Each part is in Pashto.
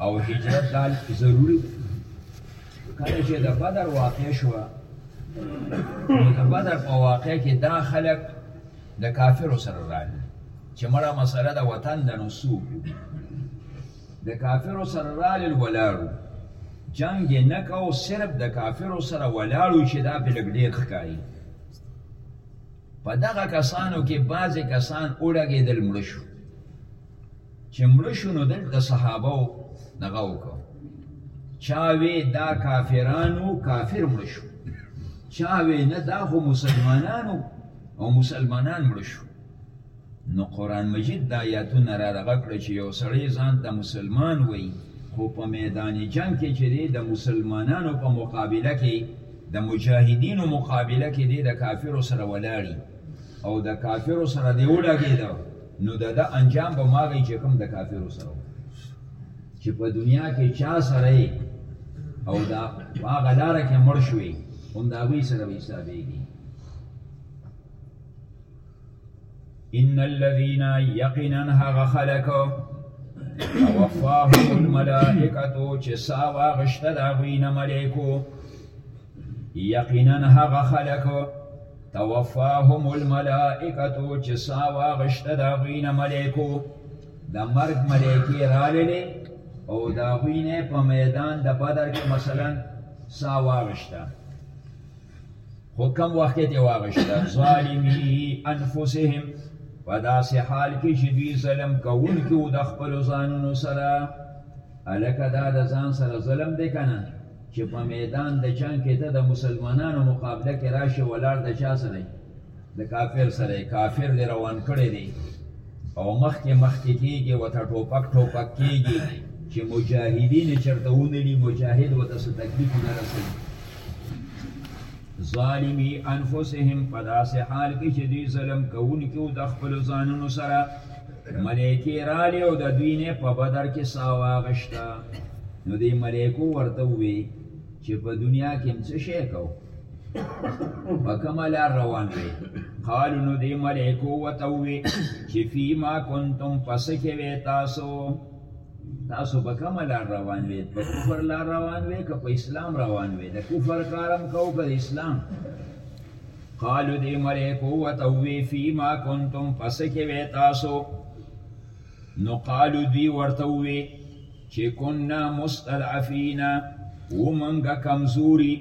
او هجرت دال ضروری کله چې د بدر واقع شو نو د بدر په واقع کې دا خلک د کافرو سره راغلي چې مړه مسله د وطن د نسو د کافرو سره راغلل ولاړو جنگ یې نه کاو صرف د کافرو سره ولاړو چې دا په لګ ډیر ښکاري په دغه کسانو کې بعضې کسان وړګېدل مړه شو چې مړ شو نو دلته صحابه دغه وکړو چا وی دا کافرانو کافر مړ شو چا وی نه دا خو مسلمانانو او مسلمانان مړ شو نو قران مجید دا آیاتونه را دغه کړ چې یو سړی ځان ته مسلمان وای خو په میدان جنگ کې چې دی د مسلمانانو په مقابله کې د مجاهدینو مقابله کې دی د کافرو سره ولاړی او د کافرو سره دی ولاګیدو نو د ده انجام به هماغه وي چې کوم د کافرو سره وو چې په دنیا کې چا سره یې او دا په هغه لاره کې مړ شوې هم د هغوی سره به حسابېږي ان الذين يقينا هغه خلق توفاهم الملائکه چې سا واغشته د هغوی نه ملایکو یقینا هغه خلق توفاهم الملائکتو چې سا واغشته د هغوی نه ملایکو د مرګ ملایکې راللې او د هغوی نه په میدان د بدر کې مثلا سا واغشته خو کم وخت کې واغشته ظالمی انفسهم په داسې حال کې چې دوی ظلم کوونکي د خپلو ځانونو سره هلکه دا د ځان سره ظلم دی که نه چه په میدان د جنګ کې ته د مسلمانانو مقابله کې راشې ولاړ د چا سره د کافر سره کافر دې روان کړی دی او مخکې مخکې کېږي وته ټوپک ټوپک کېږي چې مجاهدین چرته ونلی مجاهد وته څه تکلیف نه رسي ظالمی انفسهم په داسې حال کې چې دوی ظلم کوونکي د خپل ځانونو سره ملائکې رالې او د دوی نه په بدر کې ساه واغشته نو دې ملائکو ورته وې چې په دنیا کې څه شي کو په کومه لار روان وې قالو نو دې ملائکو ورته وې چې فيما كنتم پس کې وې تاسو تاسو په کومه لار روان وې په کفر لار روان وې که په اسلام روان وې د کفر کارم کو که اسلام قالو دی ملیکو وته وی فیما کنتم پس کې وی تاسو نو قالو دی ورته وی چې کنا مستضعفینا ومنګه کمزوري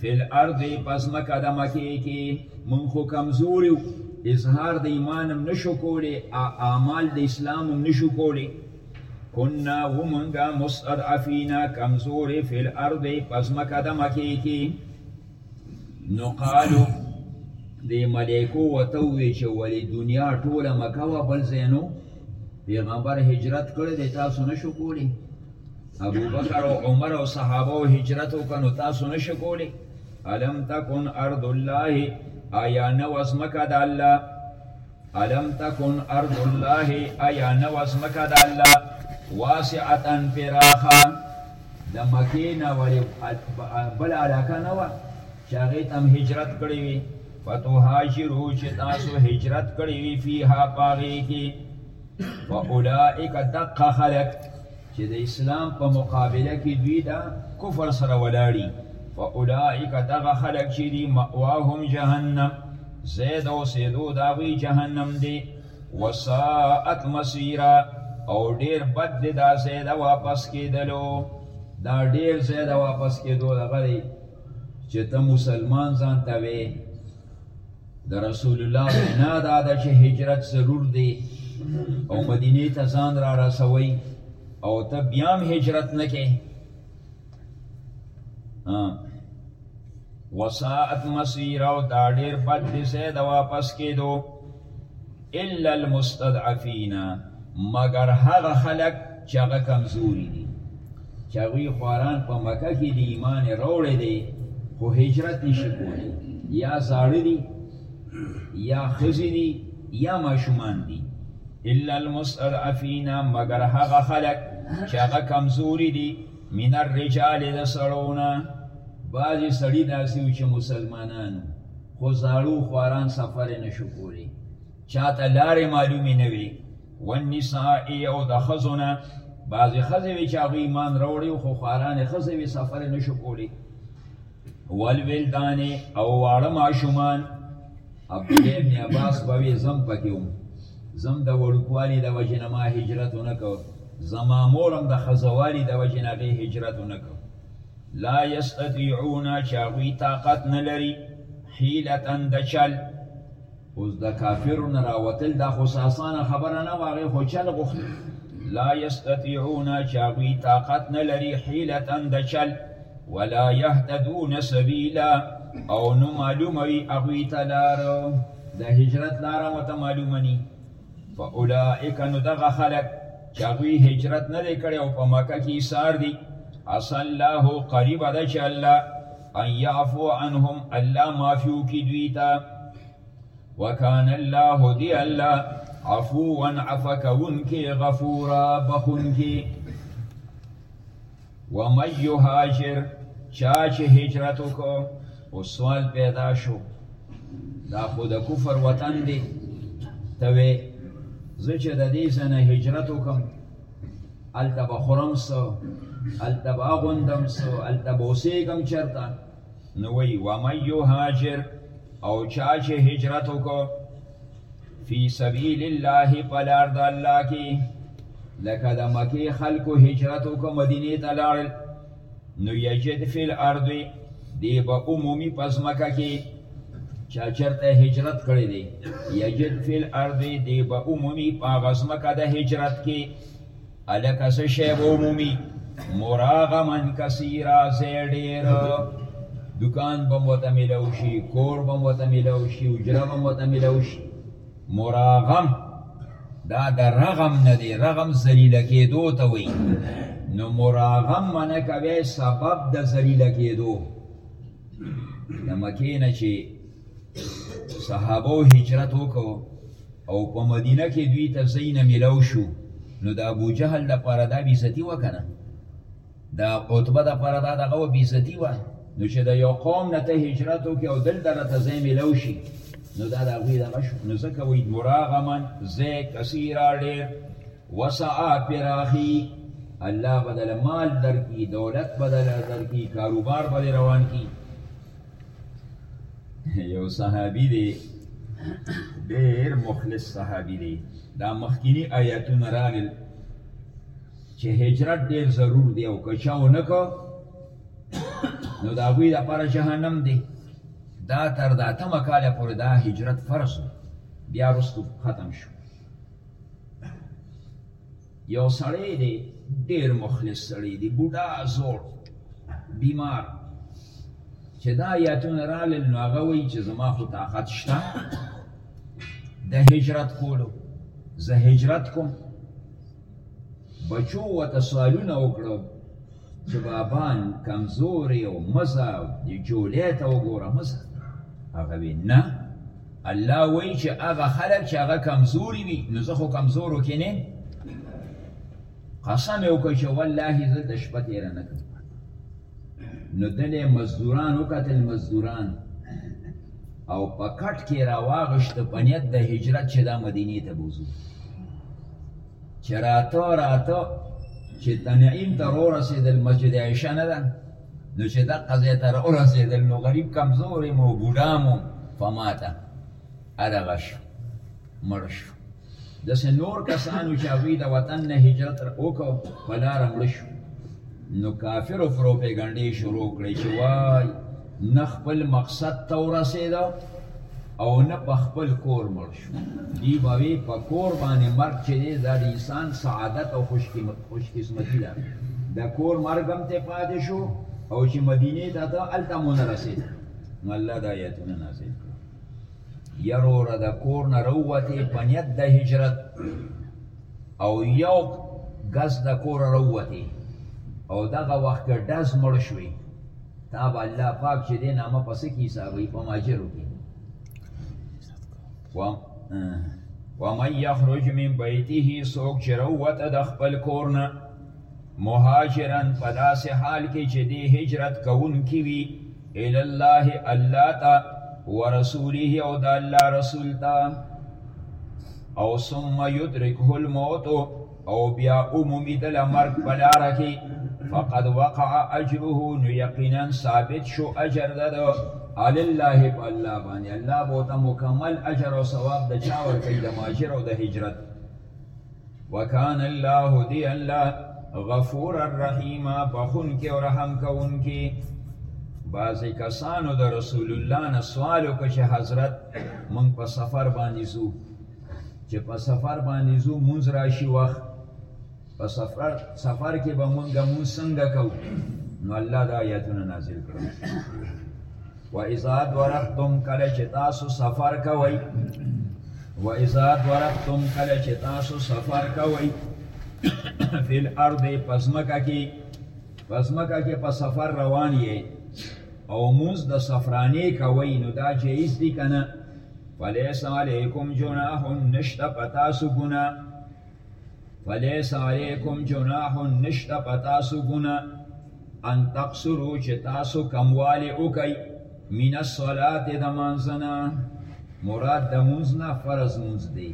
فل ارض پس مکه د مکه کې من خو کمزوري اظهار د ایمانم نشو کولی اعمال د اسلامم نشو کولی کنا ومنګه مستضعفینا کمزوري فل ارض پس مکه د مکه کې نو قالو د ملائکو وته وی چې ولې دنیا ټوله مکه وا بل زینو پیغمبر هجرت کړی دی تاسو نشو کولی ابو بکر او عمر او صحابه او هجرت وکړو تاسو نشو کولی الم تکن ارض الله آیا نو اسمکه د الله الم تکن ارض الله ایا نه وه ځمکه د الله واسعة پراخه د مکې نه ولې بله علاقه نه وه چې هغې ته هم هجرت کړی وي فتهاجرو چې تاسو هجرت کړی وي فیها په هغې کې فاولئک دقه خلک چه د اسلام په مقابله کی دوی د کفر سره ولاړی فاولائک دغه خلق چه دی مأواهم جهنم ځای د اوسېدو د هغوی جهنم دی وساعت مسیرا او ډیر بد دی دا ځای د واپس کېدلو دا ډیر ځای د واپس کېدو دغه دی چې ته مسلمان ځان ته وې د رسول الله وینا دا ده چې هجرت ضرور دی او مدینه ته ځان را رسوي او ته بیا هم هجرت نه کې وساعت مسیر او دا ډیر بد دی سه د واپس کېدو الا المستضعفین مګر هغه خلک چې هغه کمزوري دي چې هغوی خواران په مکه کې د ایمان راوړی دی خو هجرت نشي کولی یا زاړه دي یا ښځې دي یا ماشومان دي الا المستضعفین مگر هغه خلق چې هغه کمزوري دي من الرجال د سړونه بعضې سړي داسې چې مسلمانانو خو زاړو خواران سفر نه شو کولی چاته لارې معلومې نه وي والنساء او د ښځو نه بعضې ښځې وي چې هغوی ایمان راوړي خو خوارانې ښځې وي سفر نه شو کولی والولدانې او واړه ماشومان عبدالله ابن عباس به وي زم پکې وم زم د وړوکوالي د وجې نه ما هجرت ونه کو زما مور هم د ښځوالي د وجې نه هغې هجرت ونه کو لا یستطیعون چې هغوی طاقت نه لري حیلتا د چل اوس د کافرو نه راوتل دا خو اسانه خبره نه وه هغې خو چل غوښتل لا یستطیعون چې هغوی طاقت نه لري حیلتا د چل ولا یهتدون سبیلا او نو معلوموي هغوی ته لاره د هجرت لاره مو ته معلومه ني فاولئک نو دغه خلک چې هغوی هجرت نه دی کړی او په مکه کې ایثار دي عسى الله قریبه ده چې الله ان یعفو عنهم الله معافي وکړي دوی ته وکان الله دی الله عفوا عفا کوونکی غفورا بخونکی و من یهاجر چا چې هجرت وکړو او سوال پیدا شو دا خو د کفر وطن دی ته وې زه چې د دې ځنه هجرت وکم هلته به خورم څه هلته به اغوندم څه هلته به اوسېږم چېرته نو وایي ومن یهاجر او چا چې هجرت وکړو فی سبیل الله پلار د الله کې لکه د مکه خلکو هجرت وکړه مدینه ته لاړل نو یجد فی الارض دی به عمومي پزمکه کې چا چرته هجرت کړی دی یجد فی الارض دی به عمومي پاغزمکه د هجرت کې الکه څه شی به ومومي مراغمن کثیرا ځای ډېر دکان به مو ته میلو شي کور به مو ته میلو شي اجره به مو ته میلو شي مراغم دا د رغم نه دی رغم ذلیله کېدو ته وایي نو مراغم منه کوي سبب د ذلیله کېدو د مکې نه چې صحابه او هجرت وکړو او په مدینه کې دوی ته زین ملو شو نو د ابو جهل د پاره دا بیزتی وکنه دا عتبه د پاره دا دغه بیزتی و نو چې د یو قوم نه ته هجرت وکې او دل دره ته زین ملو شي نو دا د هغوی دغه شو نو ځکه وایي مراغما زی کثیرا ډېر وسعا پراخي الله بدل مال درکي دولت بدل درکي کاروبار بدل روان کی یو صحابي دی ډېر مخلص صحابي دی دا مخکینی آیاتونه راغل چې هجرت ډېر ضرور دی او که چا ونه کو نو د هغوی لپاره جهنم دی دا تر د اتمه کاله پورې دا هجرت فرض بیا وروسته ختم شو یو سړی دی ډیر مخلص سړی دی بوډا زوړ بیمار چې دا آیاتونه رالل نو هغه وایي چې زما خو طاقت شته د هجرت کولو زه هجرت کوم بچو ورته سوالونه وکړو چې بابان کمزورې او مزه جولې ته وګوره مزه هغه وی نه الله وایي چې هغه خلک چې هغه کمزوري وي نو زه خو کمزورو کې نه قسم یې وکړ چې والله زه د شپه تېره نه کوم نو دلې مزدوران وکتل مزدوران او په کټ کې راواغشت په نیت د هجرت چې دا مدینې ته بوزو چې راته راته چې تنعیم ته ورسېدل مسجد عایشه نه ده نو چې دقه ځای ته راورسېدل نو غریب کمزوری مو بوډا مو فماته ادغه شو مړ شو داسې نور کسانو چې هغوی د وطن نه هجرت وکړو په لاره مړ شو نو کافرو پروپیګنډې شروع کړې چې وای نه خپل مقصد ته ورسېده او نه په خپل کور مړ شو دی به وی په کور باندې مرګ چې دی دا د انسان سعادت او خوشقسمتي ده د کور مرګ هم ته پاتې شو او چې مدینه ته ته هلته مو نه رسېد نو الله دا ایتونه نازل کړه یروره د کور نه راووتې په نیت د هجرت او یو ګز د کوره راووتې او دغه وخت کې ډز مړ شوې تا به الله پاک چې دی نامه پسې کې حسابوي په ماجرو کې و من یخرج من بیته سوک چې روته د خپل کور نه مهاجرا په داسې حال کې چې دی هجرت کوونکی وي الی الله الله ته ورسوله او د الله رسول ته او ثم یدرکه الموت او بیا عمومی دل مرگ بلاره کی فقد وقع اجره نو یقینا ثابت شو اجر ده ده علی الله په الله باندې الله به ته مکمل اجر او ثواب د چا ورکړي د ماجر او د هجرت وکان الله دی الله غفور الرحیم بخون کې او رحم کون کې بعضی کسانو د رسول الله نه سوال وکړ چې حضرت مونږ په سفر باندې زو چې په سفر باندې زو مونږ راشي وخت په سفر سفر کې به مونږ مونږ څنګه کو نو الله دا آیاتونه نازل کړو و اذا ورختم کله چې تاسو سفر کوئ و اذا ورختم کله چې تاسو سفر کوئ فل ارض پزمکه کې پزمکه کې په سفر روان یې او موز د سفرانې کوي نو دا جایز دي کنه فلیس علیکم جناح نشتا پتاسو گنا فلیس علیکم جناح نشتا پتاسو گنا ان تقصرو چې تاسو کموالی وکي من الصلات د منځنه مراد د منځ نه فرض منځ دی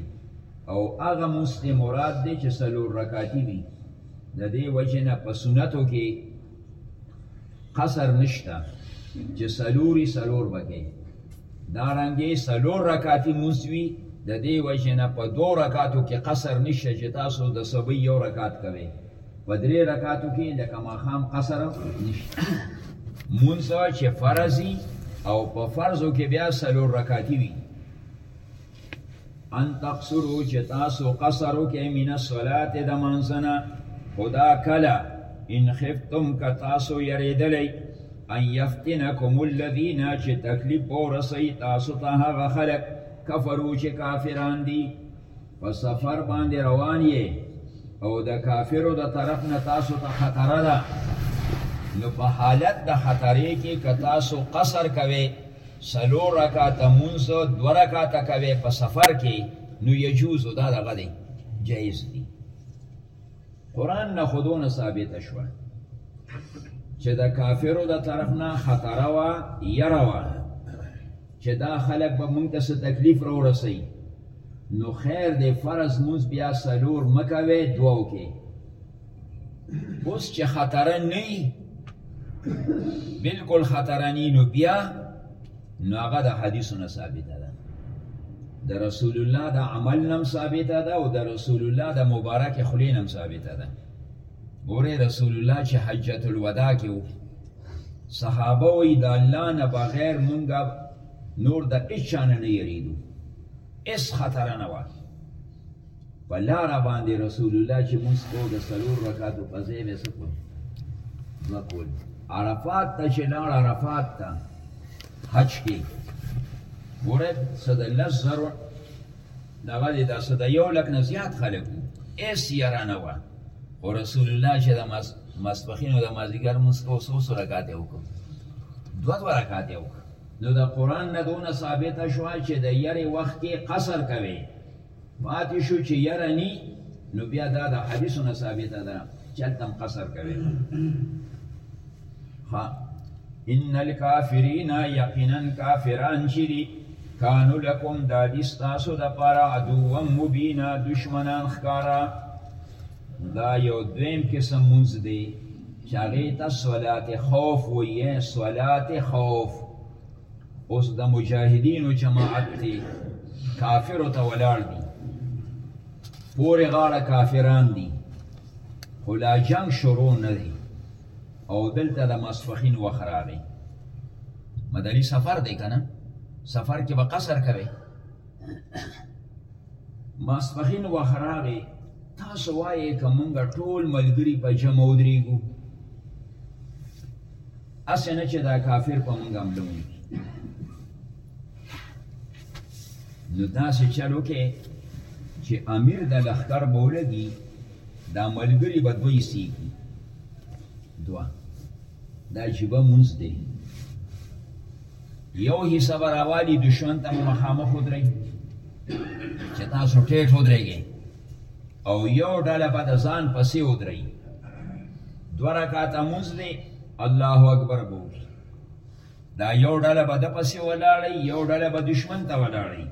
او هغه منځ مراد دی چې څلور رکعتي وي د دې وجه نه په سنتو کې قصر نشته چې سلوري سلور بکې دا رنګې سلور رکاتی موسوي د دې وجه نه په دو رکاتو کې قصر نشته چې تاسو د سبي یو رکات کوي په درې رکاتو کې لکه ماخام قصر نشته مونږ چې فرضي او په فرضو کې بیا سلور رکاتی وي ان تقصرو چې تاسو قصر وکې من الصلاة د منځنه خدا کله ان خفتم که تاسو یریدلی ان یفتنکم الذین چې تکلیف ورسوي تاسو ته هغه خلک کفرو چې کافران دي په سفر باندې روان یې او د کافرو د طرف نه تاسو ته خطر ده نو په حالت د خطرې کې که تاسو قصر کوئ څلور رکعته مونځ دوه رکعته کوې په سفر کې نو یجوزو دا دغه دی جایز دی قرآن نه خودونه ثابته شوه چې د کافرو د طرف نه خطر وا یره وا چې دا خلک به مونږ ته څه تکلیف را ورسي نو خیر دی فرض مونږ بیا سلور مکوي دوو کې اوس چې خطر نه بالکل خطر نه نو بیا نو هغه د حدیثونو ثابته ده د رسول الله د عمل نم ثابته ده او د رسول الله د مبارک خلی نم ثابته ده ګوره رسول الله چې حجت الوداع کې وو صحابه وی د الله نه بغیر مونږه نور د هیڅ نه یریدو اس خطر نه وه په لاره باندې رسول الله چې مونږ کو د سلور رکعاتو په ځای به سکو دوه کول عرفات ته چې لاړ عرفات ته حج کې ګوره څه د لس زرو دغه دی دا څه د یو لک نه زیات خلک وو هېڅ یاره نه وه خو رسول الله چې د ماسپښین او د مازدیګر مونځ کو څو څو رکعات یې وکړو دوه دوه رکعات یې وکړو نو د قرآن نه دونه ثابته شوه چې د یرې وخت کې قصر کوي پاتې شو چې یره نی نو بیا دا د حدیثو نه ثابته ده چې هلته هم قصر کوي ها ان الکافرین یقینا کافران چې دي کانو لکم دا دي ستاسو دپاره عدوا مبینا دشمنان ښکاره دا یو دویم قسم مونځ دی چې هغې ته صلات خوف وایي صلات خوف اوس د مجاهدینو جماعت دی کافرو ته ولاړ دي پورې غاړه کافران دي خو لا جنگ شروع نه دی او دلته د ماسپښین وخت راغی مدني سفر دی که نه سفر کې به قصر کوي ماسپښین وخت راغی تاسو وایې که مونږ ټول ملګري په جمع ودرېږو اسې نه چې دا کافر په مونږ حمله وکړي نو داسې چل وکړي چې امیر د لښکر به ولګي دا ملګري به دوی سیږي دوه دا عجیبه مونځ دی یو حصه به راوالي دښمن ته مخامخ ودرېږي چې تاسو ټیټ ودرېږئ او یو ډله به د ځان پسې ودري دوه رکعاته مونځ دی الله اکبر به وکړي دا یو ډله به د پسې ولاړی یو ډله به دشمن ته ولاړی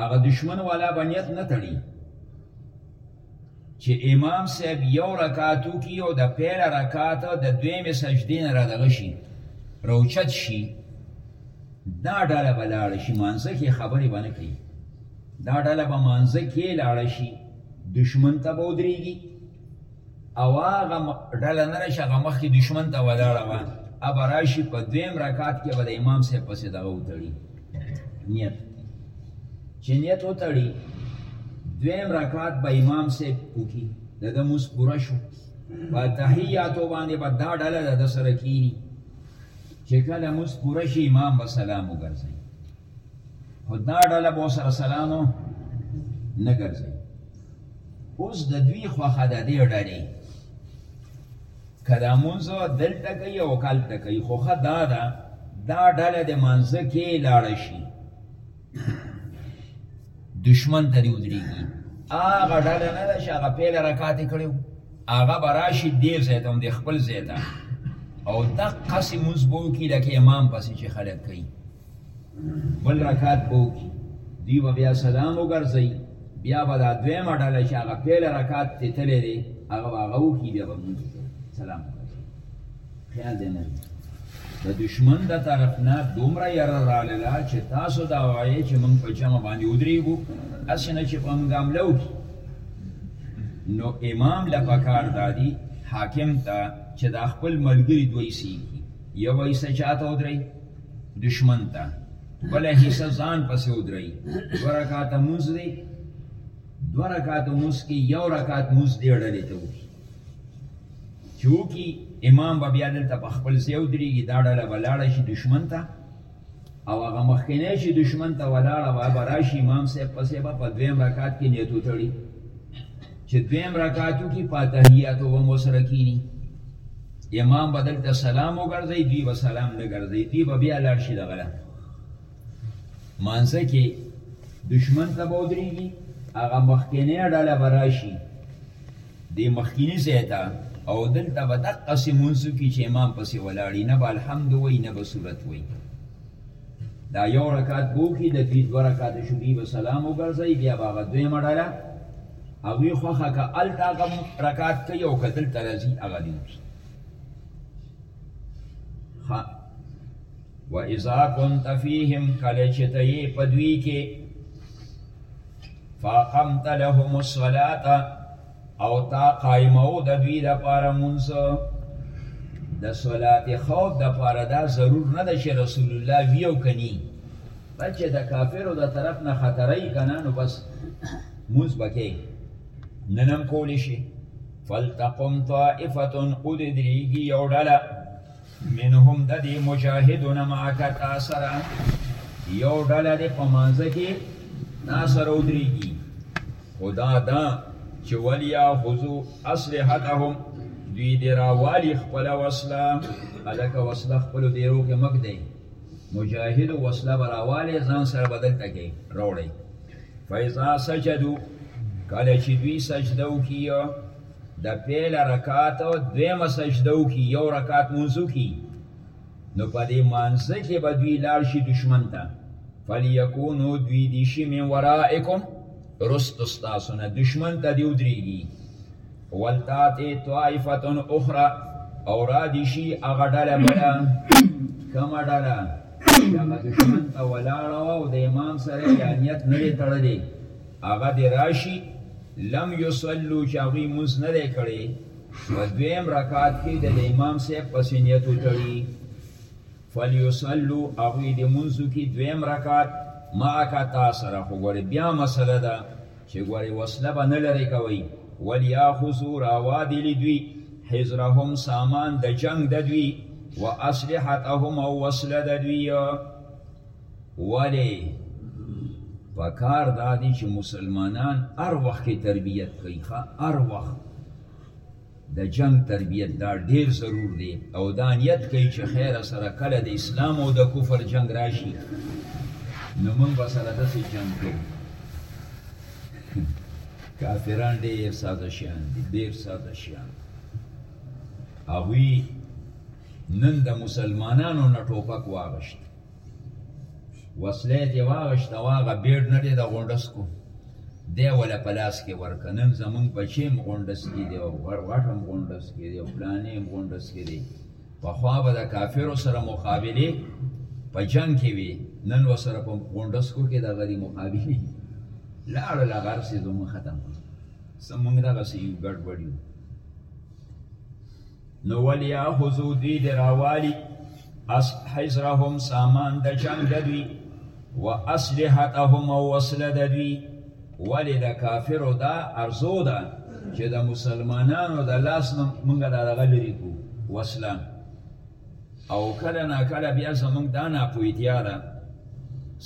هغه دشمن والا به نیت نه تړي چې امام صاحب یو رکعات وکړي او د پیله رکعات د دویمې سجدې نه رادغه شي روچت شي دا ډله به لاړه شي مانځه کې خبرې به نه کوي دا ډله به مانځه کې لاړه شي دشمن ته به ودرېږي او هغه ډله نه راشي هغه مخکې دشمن ته ولاړه وه اب راشي په دویم رکعت کې به د امام صاحب پسې دغه وتړي نیت چې نیت وتړي دویم رکعت به امام صاحب وکړي د ده موس پوره شو په تحیاتو باندې به دا ډله د ده سره کیني چې کله موس پوره شي امام به سلام وګرځوي خو دا ډله به سره سلانو نه ګرځي اوس د دوی خوښه د دې ډلې که دا مونځ دلته کوي او که هلته کوي خو ښه دا ده دا ډله د مانځه کې لاړه شي دشمن ته دې ودرېږي هغه ډله نه ده چې هغه پهله رکات یې کړی هغه به راشي دې ځای ته هم د خپل ځای ته او دقسې مونځ به وکړي لکه امام پسې چې خلک کوي بل رکعت به وکړي دوی به بیا سلام وګرځوي بیا به دا دویمه ډله چې هغه پیل رکعت کې تللی دی هغه به هغه وکړي بیا به مونږ سلام خیال دی نه د دشمن د طرف نه دومره یره رالله چې تاسو دا وایې چې مونږ په جمع باندې ودرېږو هسې نه چې په مونږ حمله وکړي نو امام له پکار دادي حاکم ته چې دا خپل ملګري دوی سي یو ایسه چاته ودرې دشمن ته بله حصه ځان پسې ودرئي دوه رکاته مونځ دی دوه رکاته مونځ کې یو رکات مونځ دې ډلې ته وکړي چې وکړي امام به بیا دلته په خپل ځای ودرېږي دا ډله به لاړه شي دشمن ته او هغه مخکنی چې دشمن ته ولاړه وه به راشي امام صاحب پسې به په دویم رکات کې نیت وتړي چې دویم رکات وکړي په تحیاتو به هم ورسره کښېني امام به دلته سلام وګرځي دوی به سلام نه ګرځي دوی به بیا لاړ شي دغه مانځه کې دشمن ته به ودرېږي هغه مخکینی ډله به راشي دې مخکینی ځای ته او دلته به دقسې مونځ وکړي چې امام پسې ولاړي نه به الحمد وایي نه به صورت وایي دا یو رکعت بوخی د دوی دو رکعت شوبی به سلام وګرځي بیا به هغه دویمه ډله هغوی خوښه که هلته هغه رکعت کوي او که دلته راځي هغه دې وکړي و اذا كنت فيهم کله چې ته یې په دوی کې فاقمت لهم الصلاه او تا قائمو د دوی د پاره مونږ د صلات خوف د پاره دا ضرور نه ده چې رسول الله ویو کني بس چې د کافرو د طرف نه خطرې کنه نو بس مونږ بکې ننم کول شي فلتقم طائفه ادریږي یو ډله منهم د دې مجاهدو نه معک تا سره یو ډله دې په مانځه کې تا سره ودرېږي خدا دا چې ولیا خذو اسلحتهم دوی دې راوالي خپل وسله هلکه وسله خپلو دیرو کې مک دی مجاهدو وسله به راوالې ځان سره به دلته کې راوړی فاذا سجدو کله چې دوی سجده وکړي د پیل رکعت او دویمه سجده وکړي یو رکعت مونځ وکړي نو په دې مانځ کې به دوی لاړ شي دشمن ته فلیکونو دوی دي شي من ورائکم رست ستاسو نه دشمن ته دی ودرېږي ولتاتې طائفتن اخرى او را دي شي هغه ډله بله کومه ډله چې هغه دشمن ته ولاړه وه او د امام سره یې نیت نه دی تړلی هغه دې راشي، لم یصلو چې هغوی لمونځ نه دی کړی، په دویم رکعت کې د امام صاحب پسې نیت وتړي، فلیصلو هغوی دې لمونځ وکړي دویم رکعت معک تا سره، خو ګورې بیا مسله ده چې ګورې وسله به نه لرې کوئ، ولیاخذو راوا دې لي دوی حضرهم سامان د جنګ د دوی و اسلحتهم او وسله د دوی ولې په کار دا دي چې مسلمانان هر وخت کې تربیت کوي ښه هر وخت د جنگ تربیت دا ډیر ضرور دی او دا نیت کوي چې خیر سره کله د اسلام او د کفر جنگ راشي نو موږ به سره داسې جنګ کوو کافران ډېر ساده شیان دي ډېر ساده شیان هغوی نن د مسلمانانو نه ټوپک واغشت وسله یې دې واغېشته او هغه بېډ نه دی د غونډس کو دی وله په لاس کې ورکه نن زمونږ بچی هم غونډس کې دی او غټ هم غونډس کې دی او فلانې هم غونډس کې دی پخوا به د کافرو سره مقابلې په جنګ کې وي نن وسره په غونډس کو کې د غری مقابلې لاړو لا غر سي زمو ختم سمونږ دغه سي یو ګډ وډیو نو ولیاخذو دوی د راوالي حزرهم سامان د جنګ د دوی و اسلحتهم او وسله د دوی ولې د کافرو دا ارزو ده چې د مسلمانانو د لاس نه مونږ دا دغه لري کو وسله او کله نا کله بیا زمونږ دا ناپوهتیا ده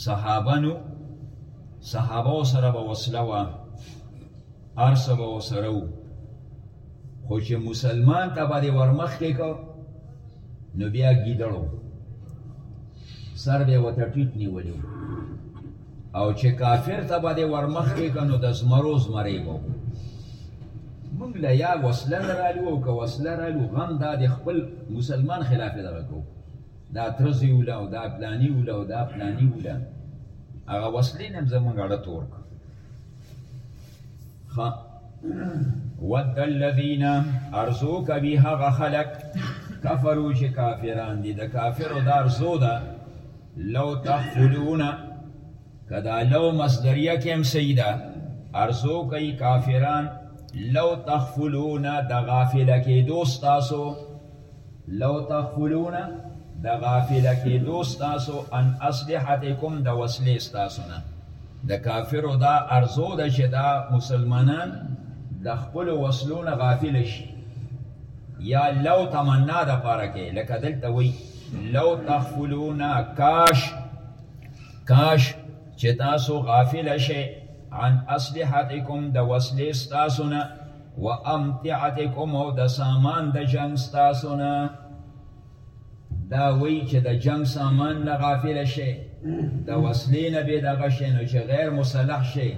صحابه نو صحابه سره به وسله وه هر څه به ورسره وو خو چې مسلمان ته به دې ورمخکې کو نو بیا ګیدړو سر به وته ټیټ نیولی او چې کافر ته به دې ورمخکې کو نو د زمرو زمرې به موږ له یا وسله نه رالو او که وسله رالو غم دا د خپل مسلمان خلاف دغه کو دا ترزی ولا او دا پلانی ولا او دا پلانی ولا هغه وسلې نه زمونږ اړه تور کړ خا ود الذین ارزو کوي هغه خلق کفرو چې کافران دي د کافرو د ارزو ده لو تخفلون کدا لو مصدریه کې هم سیدا ارزو کوي کافران لو تخفلون د غافل کې دوست تاسو لو تغفلون د غافله کیدو ستاسو عن اسلحتکم د وسلې ستاسو نه د کافرو دا ارزو ده چې دا مسلمانان د خپلو وسلو نه غافل شي یا لو تمنا د پاره کې لکه دلته وی لو تغفلون کاش کاش چې تاسو غافل شئ عن اسلحتکم د وسلې ستاسو نه و امتعتکم او د سامان د جنگ ستاسو نه دا وی چې د جنگ سامان نه غافل شي د وسلې نه به دغه شي نو چې غیر مسلح شي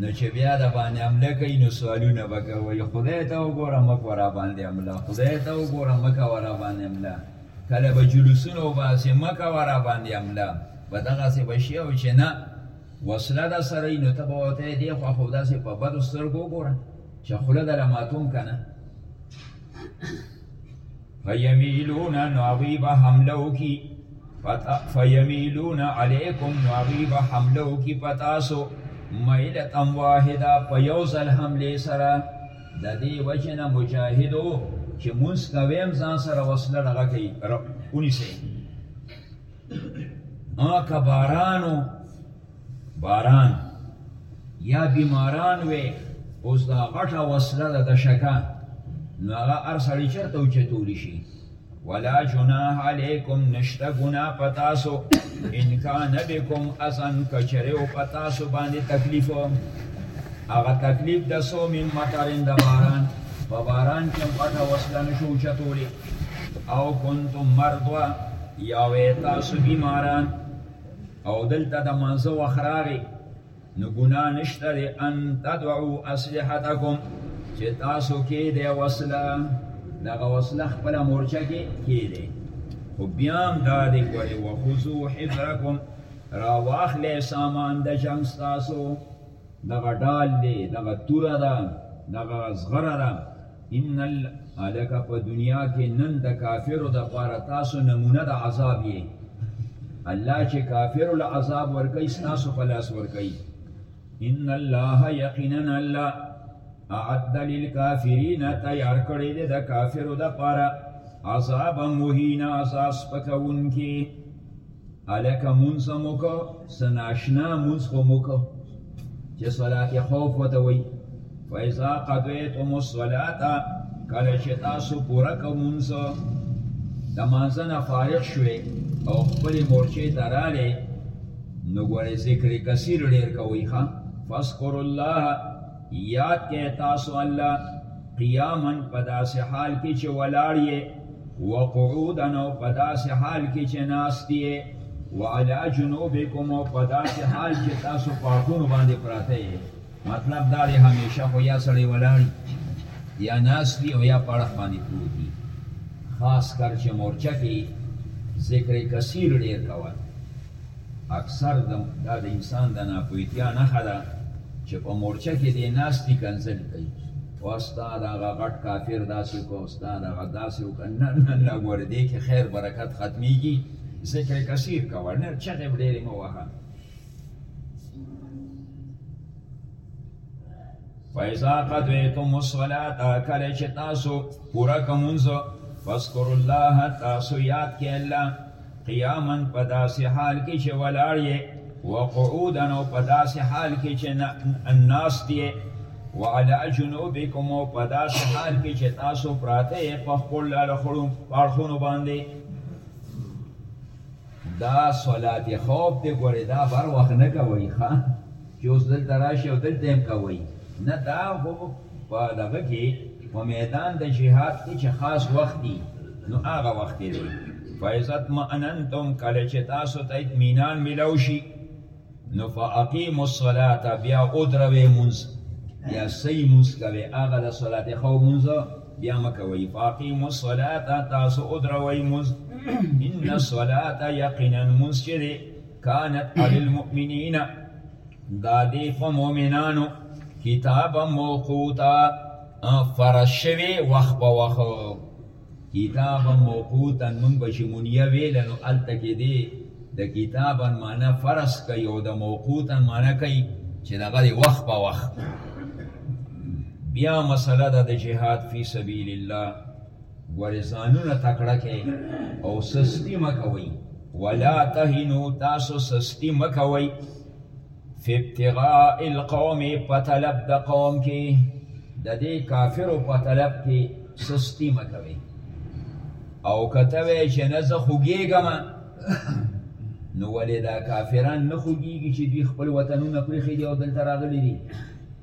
نو چې بیا د باندې عمله کوي نو سوالونه به کوي خدای ته وګوره مکه ورا باندې عمله خدای ته وګوره مکه ورا باندې عمله کله به جلوسونه وباسي مکه ورا باندې عمله به دغسې به شي او چې نه وسله د سره نو ته به وته دی خو خو داسې په بدو سترګو وګوره چې خوله دله ماتوم که نه فیمیلون نو هغوی به حمله وکړي فیمیلون علیکم نو هغوی به حمله وکړي په تاسو میلتا واحده په یو ځل حملې سره د دې وجه نه مجاهدو چې مونځ کویم ځان سره وسله دغه کوي ونیسئ ماکه بارانو باران یا بیماران وې اوس دا غټه وسله ده د شکا نو هغه هر سړی چېرته وچتولی شي ولا جناح علیکم نشته ګناه په تاسو ان کان بکم اذن که چېرې و په تاسو باندې تکلیف هغه تکلیف د سو من مطرن د باران په باران کې هم غټه وسله نه شو اوچتولی او کنتم مرضا یا وی تاسو بیماران او دلته د مانزه وخت راغی نو ګناه نشته دی ان تدعو اسلحتکم چې تاسو کې دی وسله دغه وسله خپله مورچه کې کې دی خو بیا هم دا دی ګورې وخوزو حذرکم را واخلې سامان د جنګ ستاسو دغه ډال دی دغه توره ده دغه زغره ده ان الک په دنیا کې نن د کافرو د پاره تاسو نمونه د عذاب یې الله چې کافر له عذاب ورکړي تاسو په لاس ورکړي ان الله یقینا الله اعد للکافرین تیار کړی دی د کافرو د پاره عذاب مهینا عذاب سپکونکي هلکه مونځ هم وکړه څه ناشنا مونځ خو هم وکړه چې صلات خوف ورته وایي فاذا قضیتم الصلاه کله چې تاسو پوره کړه مونځ د مانځه نه فارغ شوې او خپلې مورچې ته راغلې نو ګورې ذکر کثیر ډېر کوئ ښه فذکر الله یاد کې تاسو الله قیاما په داسې حال کې چې ولاړ یې وقعودا او په داسې حال کې چې ناست یې وعلا جنوبکم او په داسې حال چې تاسو په اړخونو باندې پراته یې مطلب دا دی همیشه خو یا سړی ولاړ یا ناست وي او یا په اړخ باندې پروت وي خاص کر چې مورچه کې ذکر کثیر ډېر کوه اکثر دا د انسان د ناپوهتیا نښه ده چې په مورچه کې دی ناست دي کنځل کوي استاد هغه غټ کافر داسې وکړه استاد هغه داسې وکړه نه نه نه ګوره دې کې خیر برکت ختمیږي ذکر کثیر کوه نه چغې ډېرې مه وهه فیضا قدویتم الصلاة کله چې تاسو پوره کمونځ فذکر الله تاسو یاد کې الله قیاما په داسې حال کې چې ولاړ یې وقعودا او په داسې حال کې چې ناست یې وعلى جنوبكم او په داسې حال کې چې تاسو پراته یې په خپل لړخړو اړخونو باندې دا صلات خوف ته ګورې دا بر وخت نه کوي ښا چې اوس دلته راشي او دلته هم کا وایي نه دا خو په دغه کې په میدان د جهاد کې چې خاص وخت دی نو هغه وخت دی فیضت معننتم کله چې تاسو ته اطمینان ملو شي نو فاقیم الصلاة بیا ادروی منز بیا سی منز کوي هغه د صلات خو منز بیا مکوي فاقیم الصلاة تاسو ادروی منز ان الصلاة یقینا منز چې کانت علی المؤمنین دا دی په مؤمنانو کتاب موقوتا فرض شوی وخت په وخت کتاب موقوتا مونږ به چې مونیه ویل نو هلته کې دی د کتابا معنا فرض کوي او د موقوتا معنا کوي چې دغه دی وخت په وخت بیا مسله ده د جهاد فی سبیل الله ګورې ځانونه تکړه کې او سستی مکوي ولا تهنو تاسو سستی مکوي فی ابتغاء القوم په طلب د قوم کې د دې کافرو په طلب کې سستی مکوي او کته وی چې نه زه خوګېږم نو ولې دا کافران نه خوګېږي چې دوی خپل وطنونه پرېښي دي او دلته راغلي دي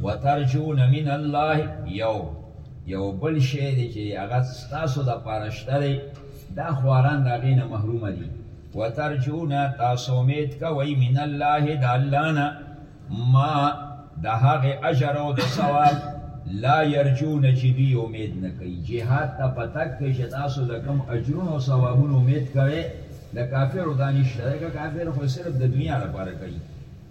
وترجون من الله یو یو بل شی دی چې هغه ستاسو دپاره شته دی، دا خواران د هغې نه محرومه دي. وترجون تاسو امید کوئ من الله د الله نه ما د هغه اجر او د ثواب لا یرجون چې دوی یې امید نه کوي. جهاد ته په تګ کښې چې تاسو د کوم اجرونو او ثوابونو امید کوئ د کافرو دا نشته دی، ځکه کافر خو یې صرف د دنیا دپاره کوي.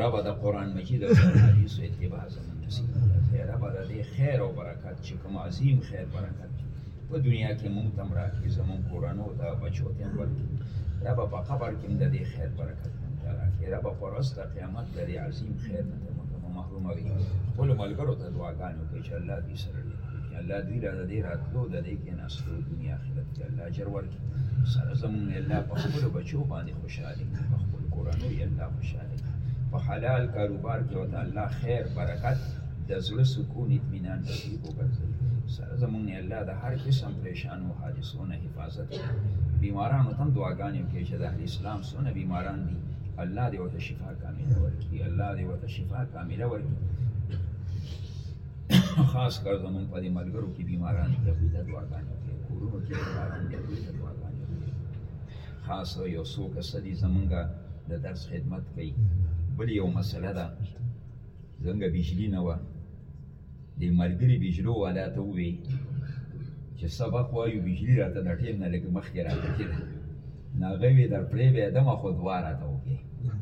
رب د قران مجید او حدیث اتباع زمون نصیب کړه رب د دې خیر او برکت چې کوم عظیم خیر برکت په دنیا کې مونږ تم راکړي زمون کورانو ته بچو ته ورکړي رب په قبر کې د دې خیر برکت مونږ راکړي رب پر ورځ د قیامت د دې عظیم خیر نه مونږ محروم وي خپل ملګرو ته دعاګانې وکړي چې الله دې سره دې الله دې را دې راتلو د دې کې نسلو دنیا آخرت کې الله اجر ورکړي سره زمونږ الله په خپل بچو باندې خوشاله کړي په خپل کورنۍ الله خوشاله کړي په حلال کاروبار کې وته الله خیر برکت د زړه سکون اطمینان نصیب وګرځي سره زمونږ الله د هر قسم پریشانو حادثو نه حفاظت کړي بیمارانو تم دعاګانې وکړي چې د اسلام سونه بیماران دي الله دې ورته شفا کامله ورکړي الله دې ورته شفا کامله ورکړي خاص کر زمون په دې ملګرو کې بیماران دي دوی ته دعاګانې وکړي کورونو کې بیماران دي دوی ته دعاګانې وکړي خاص یو څو کس دي زمونږ د درس خدمت کوي بل یو مسله ده زمونږ بجلی نه وه د ملګري بجلو والا ته ووی چې سبق وایو بجلی راته د ټیم نه لږ مخکې راکتې ده نو هغه وی در پرې به دمه خو دعا راته وکړي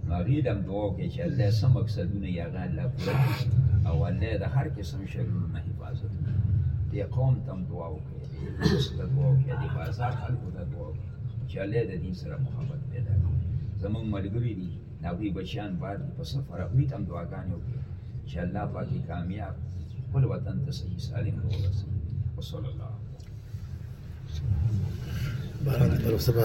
نو هغه دم دعا وکړي چې الله سم مقصدونه یې هغه الله پوره او الله د هر قسم شرونو نه حفاظت وکړي دې قوم تم دعا وکړي دې اوس ته دعا وکړي دې بازار خلکو ته دعا وکړي چې الله د دین سره محبت پیدا کړي زمونږ ملګری دي ناوی بچیان بار دي په سفر هغوی تم دعاګانې وکړي چې الله پاکي کامیاب خپل وطن ته صحیح سالم ورسوي وصلی الله علیه وسلم